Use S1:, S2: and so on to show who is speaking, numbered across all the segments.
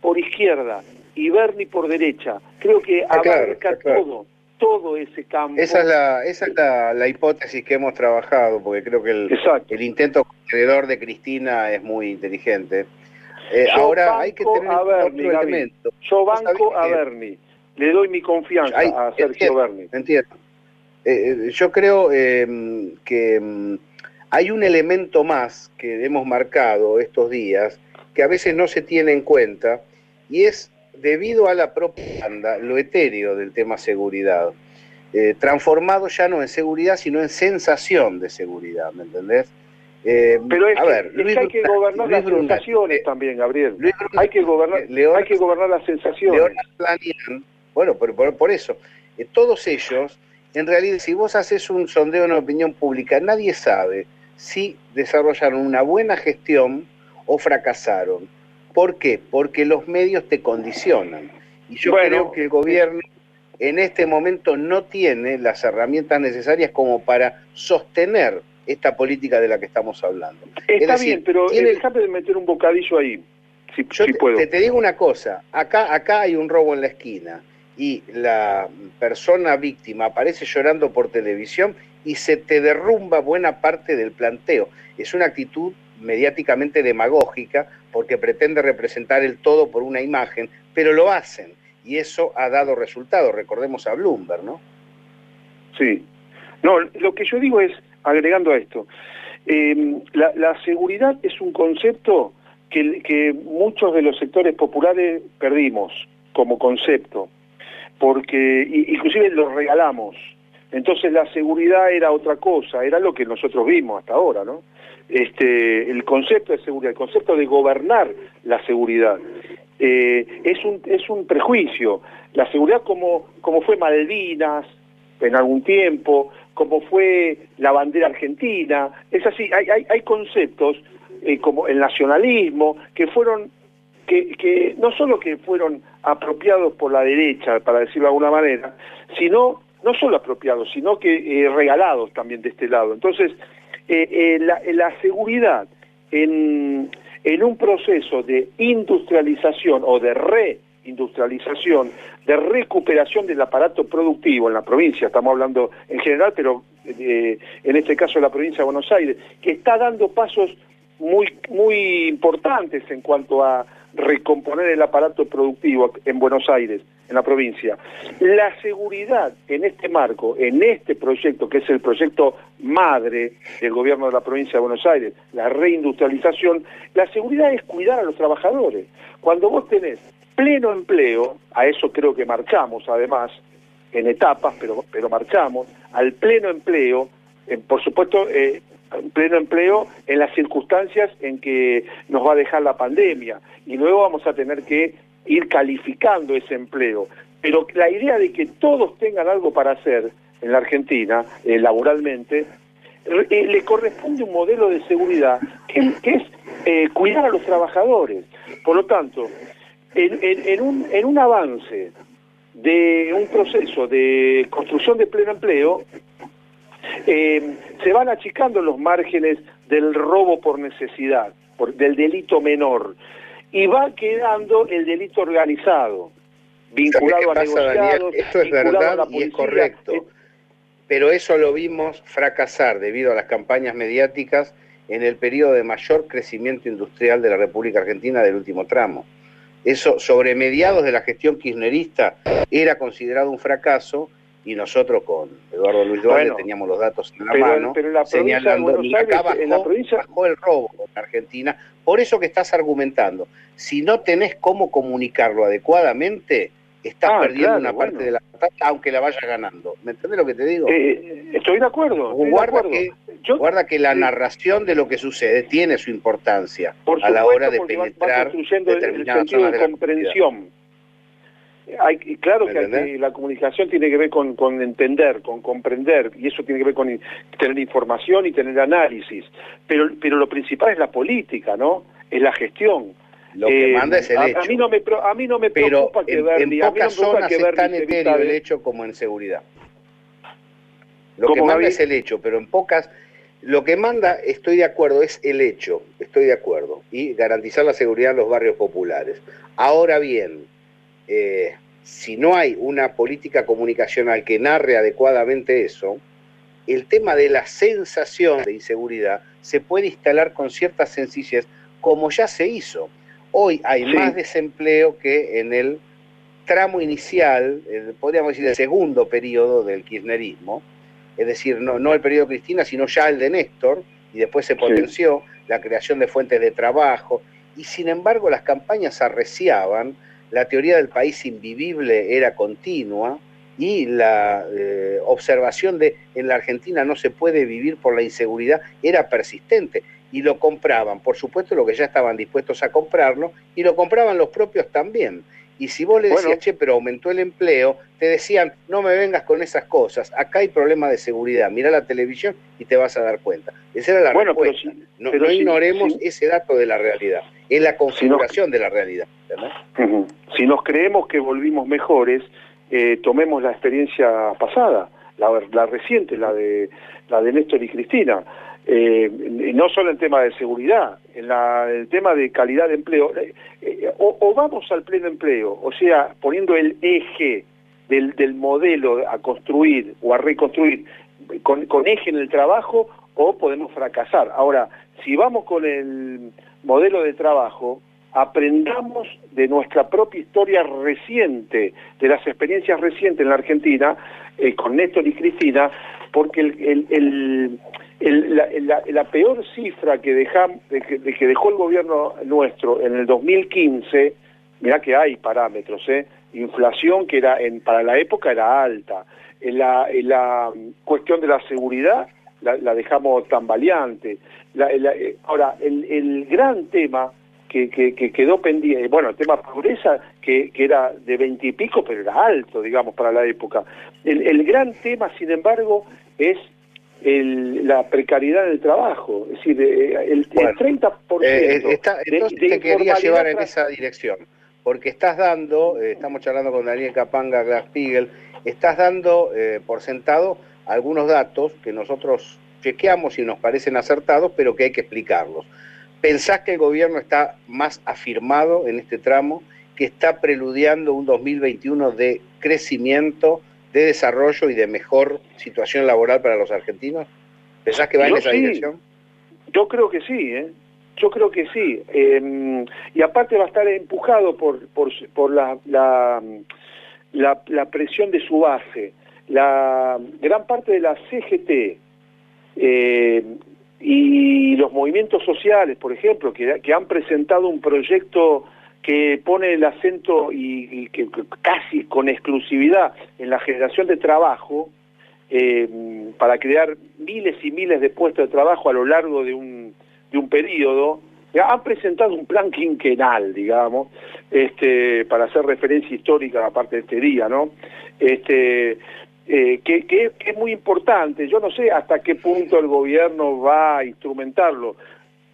S1: Por izquierda y Berni por derecha. Creo que
S2: Ah, claro,
S1: abarca
S2: está claro.
S1: todo, todo ese campo.
S2: Esa es la, esa es la, la hipótesis que hemos trabajado, porque creo que el, el intento alrededor de Cristina es muy inteligente. Eh, ahora hay que tener
S1: a
S2: otro
S1: Berni, Gaby.
S2: elemento.
S1: Yo
S2: ¿Vos
S1: banco a
S2: sabés que-
S1: Berni. Le doy mi confianza a Sergio
S2: entiendo,
S1: Berni.
S2: Entiendo. Eh, eh, yo creo eh, que mm, hay un elemento más que hemos marcado estos días que a veces no se tiene en cuenta y es debido a la propaganda, lo etéreo del tema seguridad, eh, transformado ya no en seguridad, sino en sensación de seguridad, ¿me entendés? Eh,
S1: Pero es,
S2: a ver,
S1: es
S2: Luis
S1: que hay que gobernar
S2: Luis
S1: las
S2: Brunati,
S1: sensaciones
S2: eh,
S1: también, Gabriel.
S2: Luis Brunati,
S1: Hay que gobernar,
S2: León-
S1: hay que gobernar las sensaciones.
S2: Planian, bueno, por, por, por eso, eh, todos ellos, en realidad, si vos haces un sondeo en opinión pública, nadie sabe si desarrollaron una buena gestión o fracasaron. ¿Por qué? Porque los medios te condicionan. Y yo
S1: Bueno,
S2: creo que el gobierno en este momento no tiene las herramientas necesarias como para sostener esta política de la que estamos hablando.
S1: Está
S2: es decir,
S1: bien, pero
S2: tiene-
S1: déjame de meter un bocadillo ahí, si,
S2: Yo
S1: si
S2: te,
S1: puedo.
S2: te- te digo una cosa, acá, acá hay un robo en la esquina y la persona víctima aparece llorando por televisión y se te derrumba buena parte del planteo. Es una actitud mediáticamente demagógica porque pretende representar el todo por una imagen, pero lo hacen y eso ha dado resultados. Recordemos a Bloomberg, ¿no?
S1: Sí. No, lo que yo digo es, agregando a esto, eh, la, la seguridad es un concepto que, muchos de los sectores populares perdimos como concepto, porque inclusive lo regalamos. Entonces la seguridad era otra cosa, era lo que nosotros vimos hasta ahora, ¿no? Este, el concepto de seguridad, el concepto de gobernar la seguridad. Eh, es, un, es un prejuicio. La seguridad como, como fue Malvinas en algún tiempo, como fue la bandera argentina, es así, hay, hay, hay conceptos eh, como el nacionalismo que fueron, que, que no solo que fueron apropiados por la derecha, para decirlo de alguna manera, sino, no solo apropiados, sino que eh, regalados también de este lado. Entonces, eh, eh, la, la seguridad en, un proceso de industrialización o de reindustrialización, de recuperación del aparato productivo en la provincia, estamos hablando en general, pero eh, en este caso la provincia de Buenos Aires, que está dando pasos muy, muy importantes en cuanto a recomponer el aparato productivo en Buenos Aires, en la provincia. La seguridad en este marco, en este proyecto, que es el proyecto madre del gobierno de la provincia de Buenos Aires, la reindustrialización, la seguridad es cuidar a los trabajadores. Cuando vos tenés pleno empleo, a eso creo que marchamos además, en etapas, pero, pero marchamos, al pleno empleo, eh, por supuesto, eh, pleno empleo en las circunstancias en que nos va a dejar la pandemia y luego vamos a tener que ir calificando ese empleo. Pero la idea de que todos tengan algo para hacer en la Argentina, eh, laboralmente, eh, le corresponde un modelo de seguridad que, es eh, cuidar a los trabajadores. Por lo tanto, en, un, avance de un proceso de construcción de pleno empleo, se van achicando los márgenes del robo por necesidad, por, del delito menor, y va quedando el delito organizado, vinculado a
S2: ¿Sabés qué pasa, Daniel?
S1: negociados,
S2: Esto es
S1: vinculado a
S2: verdad
S1: la
S2: y es correcto. Pero eso lo vimos fracasar debido a las campañas mediáticas en el periodo de mayor crecimiento industrial de la República Argentina del último tramo. Eso sobre mediados de la gestión kirchnerista era considerado un fracaso y nosotros con Eduardo Luis Duarte
S1: Bueno,
S2: teníamos los datos en la
S1: pero-
S2: mano
S1: pero la
S2: señalando y acá
S1: en la
S2: bajó-
S1: provincia-
S2: bajó el robo en Argentina. Por eso que estás argumentando, si no tenés cómo comunicarlo adecuadamente, estás
S1: Ah,
S2: perdiendo
S1: claro,
S2: una parte de la batalla, aunque la vayas ganando. ¿Me entendés lo que te digo?
S1: eh, estoy de acuerdo, de
S2: guarda,
S1: acuerdo.
S2: que,
S1: Yo-
S2: guarda que la narración de lo que sucede tiene su importancia
S1: Por
S2: a la hora de penetrar
S1: el
S2: determinadas
S1: sentido
S2: zonas
S1: de
S2: de la
S1: comprensión. Hay, claro
S2: ¿Me
S1: que, hay que la comunicación tiene que ver con, con entender, con comprender, y eso tiene que ver con in- tener información y tener análisis. Pero, pero lo principal es la política, ¿no? Es la gestión.
S2: Lo que
S1: Eh,
S2: manda es el
S1: a,
S2: hecho.
S1: a mí no me, a mí no me
S2: pero
S1: preocupa que
S2: en, en
S1: Bernie, no me
S2: pocas
S1: preocupa
S2: zonas
S1: que
S2: es tan etéreo el hecho como en seguridad. Lo que
S1: ¿Cómo,
S2: manda es el hecho, pero en pocas lo que manda, estoy de acuerdo, es el hecho, estoy de acuerdo, y garantizar la seguridad en los barrios populares. Ahora bien, eh, si no hay una política comunicacional que narre adecuadamente eso, el tema de la sensación de inseguridad se puede instalar con cierta sencillez, como ya se hizo. Hoy hay más desempleo que en el tramo inicial, podríamos decir el segundo periodo del kirchnerismo, es decir, no, no el periodo de Cristina, sino ya el de Néstor, y después se potenció la creación de fuentes de trabajo, y sin embargo las campañas arreciaban, la teoría del país invivible era continua, y la eh, observación de en la Argentina no se puede vivir por la inseguridad era persistente y lo compraban, por supuesto lo que ya estaban dispuestos a comprarlo y lo compraban los propios también. Y si vos le decías, che, pero aumentó el empleo, te decían, no me vengas con esas cosas, acá hay problemas de seguridad, mira la televisión y te vas a dar cuenta. Esa era la bueno, respuesta. no, ignoremos ese dato de la realidad, es la configuración de la realidad.
S1: Si nos creemos que volvimos mejores, eh, tomemos la experiencia pasada, la, la reciente, la de, la de Néstor y Cristina. Eh, no solo en tema de seguridad, en el tema de calidad de empleo, eh, eh, o, vamos al pleno empleo, o sea, poniendo el eje del, del modelo a construir o a reconstruir con, con, eje en el trabajo, o podemos fracasar. Ahora, si vamos con el modelo de trabajo, aprendamos de nuestra propia historia reciente, de las experiencias recientes en la Argentina, con Néstor y Cristina, porque el, el la, peor cifra que, dejam, de que, dejó el gobierno nuestro en el 2015, mirá que hay parámetros, ¿eh? inflación que era en, para la época era alta, la, la cuestión de la seguridad la, dejamos tambaleante. Eh, ahora, el, gran tema que, quedó pendiente, bueno, el tema pobreza, que, que era de veintipico, pero era alto, digamos, para la época. El, el gran tema, sin embargo, es la precariedad del trabajo, es decir, el, 30%
S2: eh, está, entonces te quería llevar en esa dirección, porque estás dando, eh, estamos charlando con Daniel Capanga, Glass Spiegel, estás dando eh, por sentado algunos datos que nosotros chequeamos y nos parecen acertados, pero que hay que explicarlos. ¿Pensás que el gobierno está más afirmado en este tramo, que está preludiando un 2021 de crecimiento, de desarrollo y de mejor situación laboral para los argentinos? ¿Pensás que va en esa dirección?
S1: Yo creo que sí, ¿eh? Yo creo que sí. Em, y aparte va a estar empujado por, por, por la, la, la, presión de su base. La gran parte de la CGT eh, y los movimientos sociales, por ejemplo, que, han presentado un proyecto que pone el acento y, que casi con exclusividad en la generación de trabajo eh, para crear miles y miles de puestos de trabajo a lo largo de un, de un periodo, han presentado un plan quinquenal, digamos, este, para hacer referencia histórica a parte de este día, ¿no? Este, eh, que, que, es muy importante. Yo no sé hasta qué punto el gobierno va a instrumentarlo,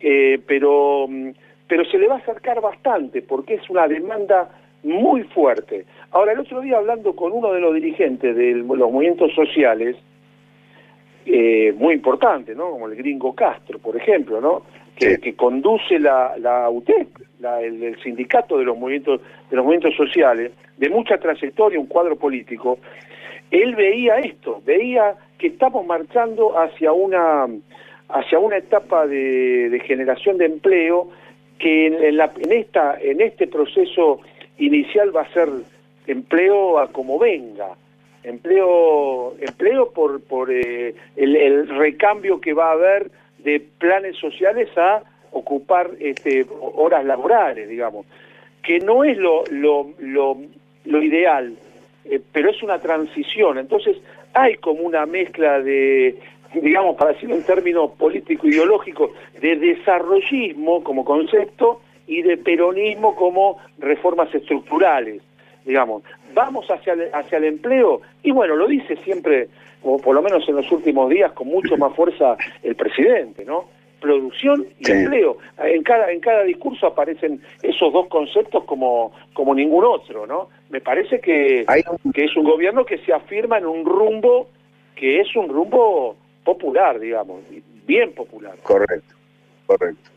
S1: eh, pero mm, pero se le va a acercar bastante porque es una demanda muy fuerte. Ahora, el otro día hablando con uno de los dirigentes de los movimientos sociales, eh, muy importante, ¿no? Como el gringo Castro, por ejemplo, ¿no? Que, conduce la, la UTEP, el, sindicato de los movimientos de los movimientos sociales, de mucha trayectoria, un cuadro político. Él veía esto, veía que estamos marchando hacia una hacia una etapa de, generación de empleo que en, la, en, esta, en este proceso inicial va a ser empleo a como venga, empleo, empleo por, por eh, el, recambio que va a haber de planes sociales a ocupar este, horas laborales, digamos, que no es lo, lo, lo ideal, eh, pero es una transición, entonces hay como una mezcla de, digamos, para decirlo en términos político-ideológicos, de desarrollismo como concepto y de peronismo como reformas estructurales, digamos. Vamos hacia el, hacia el empleo, y bueno, lo dice siempre, o por lo menos en los últimos días, con mucho más fuerza el presidente, ¿no? Producción y empleo. En cada, en cada discurso aparecen esos dos conceptos como, como ningún otro, ¿no? Me parece que, que es un gobierno que se afirma en un rumbo que es un rumbo popular, digamos, bien popular.
S2: Correcto, correcto.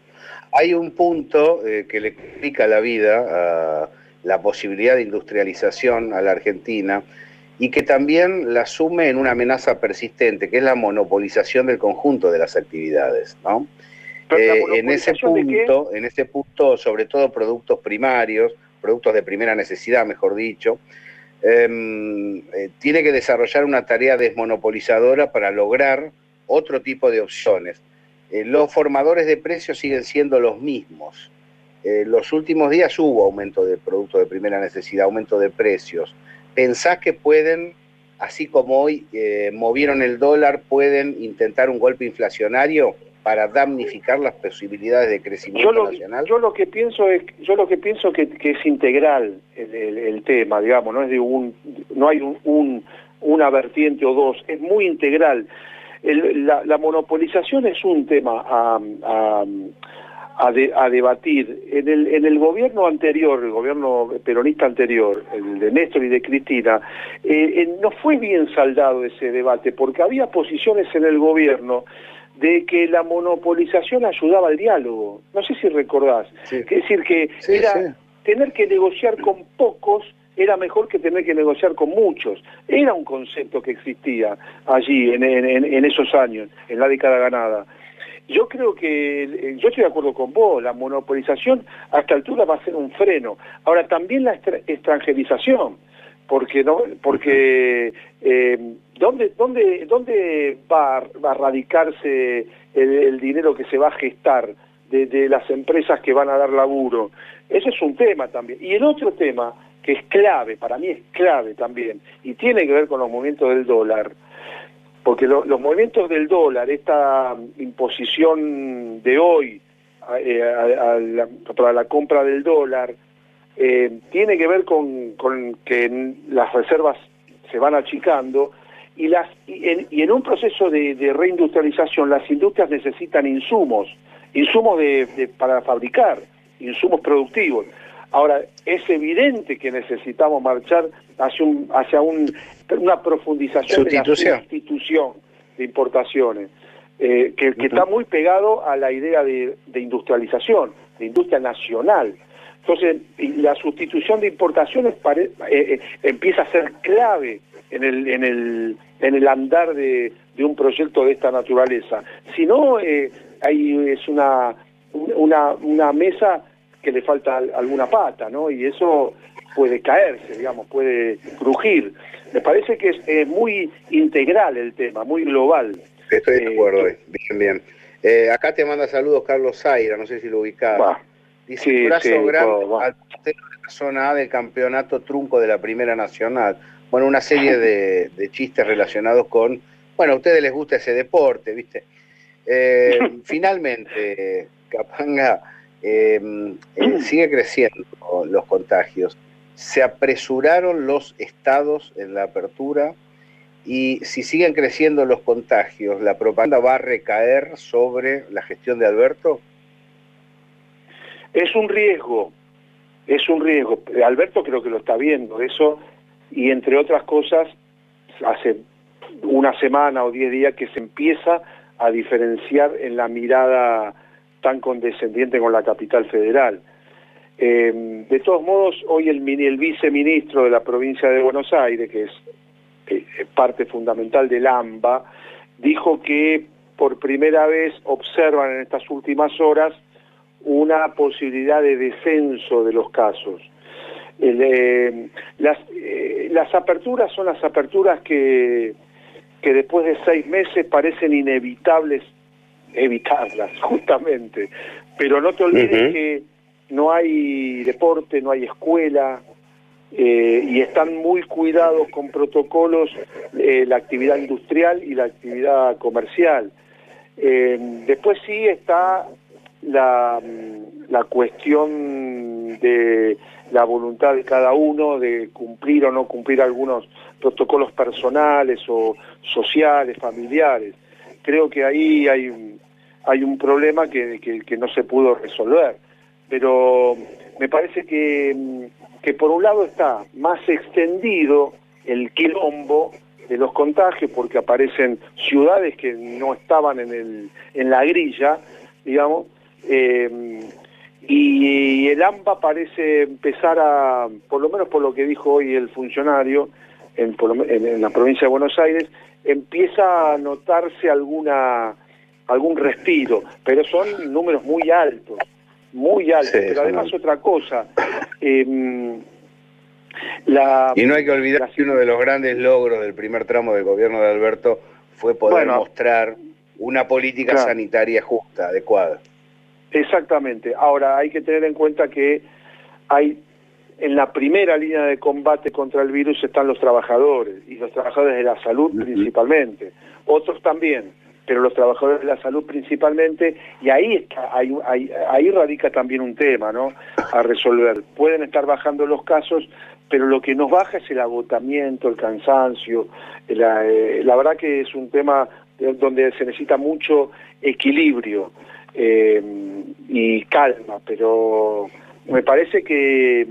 S2: Hay un punto eh, que le explica la vida a la posibilidad de industrialización a la Argentina y que también la asume en una amenaza persistente, que es la monopolización del conjunto de las actividades, ¿no? Eh, en ese punto, en ese punto, sobre todo productos primarios, productos de primera necesidad, mejor dicho, em, eh, tiene que desarrollar una tarea desmonopolizadora para lograr otro tipo de opciones. Eh, los formadores de precios siguen siendo los mismos. los últimos días hubo aumento de productos de primera necesidad, aumento de precios. ¿Pensás que pueden, así como hoy movieron el dólar, pueden intentar un golpe inflacionario? para damnificar las posibilidades de crecimiento
S1: yo lo,
S2: nacional?
S1: Yo lo que pienso es, yo lo que pienso que, que es integral el, tema, digamos, no es de un, no hay un, una vertiente o dos, es muy integral. la, monopolización es un tema a, a, a, debatir. En el, en el gobierno anterior, el gobierno peronista anterior, el de Néstor y de Cristina, eh, eh, no fue bien saldado ese debate, porque había posiciones en el gobierno de que la monopolización ayudaba al diálogo. No sé si recordás. Es decir, que era tener que negociar con pocos era mejor que tener que negociar con muchos. Era un concepto que existía allí en, en, esos años, en la década ganada. Yo creo que, eh, yo estoy de acuerdo con vos, la monopolización a esta altura va a ser un freno. Ahora, también la extranjerización porque no porque eh, dónde dónde dónde va, a radicarse el, dinero que se va a gestar de, las empresas que van a dar laburo ese es un tema también y el otro tema que es clave para mí es clave también y tiene que ver con los movimientos del dólar porque los movimientos del dólar esta imposición de hoy eh, para la compra del dólar eh, tiene que ver con, que las reservas se van achicando y, las, y, en, un proceso de, reindustrialización las industrias necesitan insumos, insumos de, para fabricar, insumos productivos. Ahora, es evidente que necesitamos marchar hacia, un, hacia un, una profundización de la sustitución de importaciones, eh, que, está muy pegado a la idea de industrialización, de industria nacional. Entonces, la sustitución de importaciones eh, eh, empieza a ser clave en el, en el, en el andar de, un proyecto de esta naturaleza. Si no, eh, ahí es una, una, una mesa que le falta alguna pata, ¿no? Y eso puede caerse, digamos, puede crujir. Me parece que es muy integral el tema, muy global.
S2: Estoy de acuerdo, bien, bien. acá te manda saludos Carlos Zaira, no sé si lo ubicás. Dice, sí, brazo grande al de la zona A del campeonato trunco de la Primera Nacional. Bueno, una serie de, chistes relacionados con, bueno, a ustedes les gusta ese deporte, ¿viste? Eh, finalmente, Capanga, em, eh, sigue creciendo los contagios. Se apresuraron los estados en la apertura y si siguen creciendo los contagios, ¿la propaganda va a recaer sobre la gestión de Alberto?
S1: Es un riesgo, es un riesgo. Alberto creo que lo está viendo eso y entre otras cosas hace una semana o diez días que se empieza a diferenciar en la mirada tan condescendiente con la capital federal. Eh, de todos modos, hoy el, viceministro de la provincia de Buenos Aires, que es parte fundamental del AMBA, dijo que por primera vez observan en estas últimas horas una posibilidad de descenso de los casos. Las, eh, las aperturas son las aperturas que después de seis meses parecen inevitables evitarlas, justamente. Pero no te olvides que no hay deporte, no hay escuela, eh, y están muy cuidados con protocolos la actividad industrial y la actividad comercial. después sí está la, la cuestión de la voluntad de cada uno de cumplir o no cumplir algunos protocolos personales o sociales, familiares. Creo que ahí hay un, hay un problema que, que, no se pudo resolver. Pero me parece que, que por un lado está más extendido el quilombo de los contagios porque aparecen ciudades que no estaban en, el, en la grilla, digamos, eh, y el AMBA parece empezar a, por lo menos por lo que dijo hoy el funcionario en, en, la provincia de Buenos Aires, empieza a notarse alguna algún respiro, pero son números muy altos, muy altos. pero además otra cosa, eh,
S2: y no hay que olvidar que uno de los grandes logros del primer tramo del gobierno de Alberto fue poder mostrar una política sanitaria justa, adecuada.
S1: Exactamente. Ahora hay que tener en cuenta que hay en la primera línea de combate contra el virus están los trabajadores y los trabajadores de la salud principalmente. Otros también, pero los trabajadores de la salud principalmente, y ahí está, ahí radica también un tema, ¿no? A resolver. Pueden estar bajando los casos, pero lo que nos baja es el agotamiento, el cansancio. La, eh, la verdad que es un tema donde se necesita mucho equilibrio eh, y calma, pero me parece que